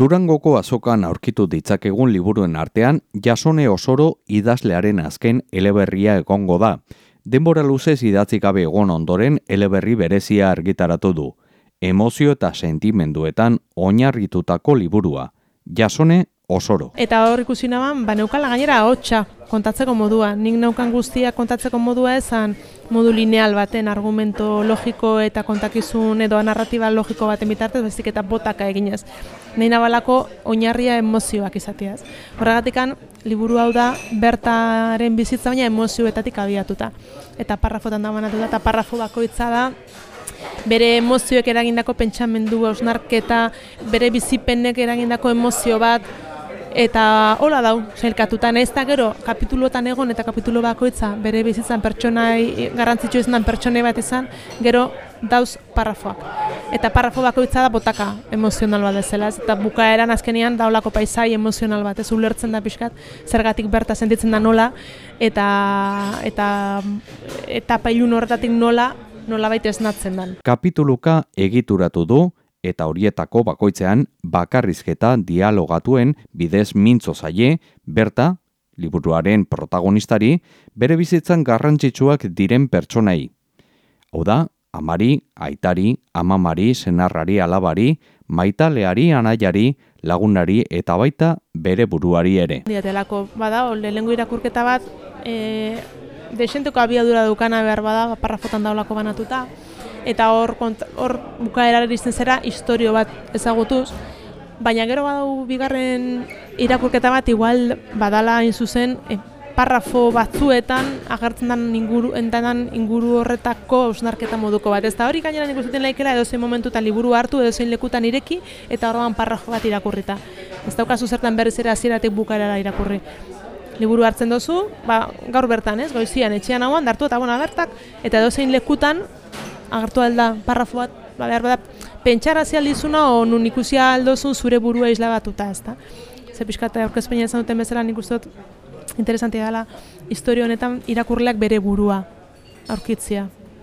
Durangoko azokan aurkitu ditzakegun liburuen artean, jasone osoro idazlearen azken eleberria egongo da. Denbora luzez idatzi gabe egon ondoren eleberri berezia argitaratu du. Emozio eta sentimenduetan oinarritutako liburua. Jasone osoro. Eta hor ikusi naban, ba neukala gainera hotxa kontatzeko modua. Nik neukan guztia kontatzeko modua esan modu lineal baten, argumento logiko eta kontakizun edo narratiba logiko baten bitartez, bezik eta botaka eginez. Nei nabalako oinarria emozioak izateaz. Horregatik liburu hau da bertaren bizitza baina emozioetatik abiatuta. Eta parrafotan da manatuta, eta parrafo bakoitza da bere emozioek eragindako pentsamendu osnarketa, bere bizipenek eragindako emozio bat, eta hola dau, sailkatuta ez da gero kapituluetan egon eta kapitulo bakoitza bere bizitzan pertsonai garrantzitsu izan pertsonai bat izan, gero dauz parrafoak. Eta parrafo bakoitza da botaka emozional bat dezela, ez? eta bukaeran azkenean daulako paisai emozional bat, ez ulertzen da pixkat, zergatik berta sentitzen da nola, eta eta eta pailun horretatik nola, nola baita esnatzen dan. Kapituluka egituratu du, eta horietako bakoitzean bakarrizketa dialogatuen bidez mintzo zaie, berta, liburuaren protagonistari, bere bizitzan garrantzitsuak diren pertsonai. Hau da, amari, aitari, amamari, senarrari, alabari, maitaleari, anaiari, lagunari eta baita bere buruari ere. Diatelako, bada, lehengo irakurketa bat, e, desentuko abiadura dukana behar bada, parrafotan daulako banatuta, eta hor hor bukaera iristen zera istorio bat ezagutuz. Baina gero badau bigarren irakurketa bat igual badala hain zuzen e, parrafo batzuetan agertzen den inguru entanan inguru horretako ausnarketa moduko bat. Ez da hori gainera nik ustetzen laikela edo zein momentutan liburu hartu edo zein lekutan ireki eta orduan parrafo bat irakurrita. Ez daukazu zertan berriz ere hasieratik bukaerara irakurri. Liburu hartzen dozu, ba, gaur bertan, ez, goizian, etxean hauan, dartu eta bona bertak, eta edo zein lekutan agertu alda parrafo bat, ba, behar bada, pentsara dizuna o nun ikusi aldozun zure burua isla batuta, ez da. Ze pixkata aurkezpenia izan duten bezala nik uste dut interesantia dela historio honetan irakurleak bere burua aurkitzia.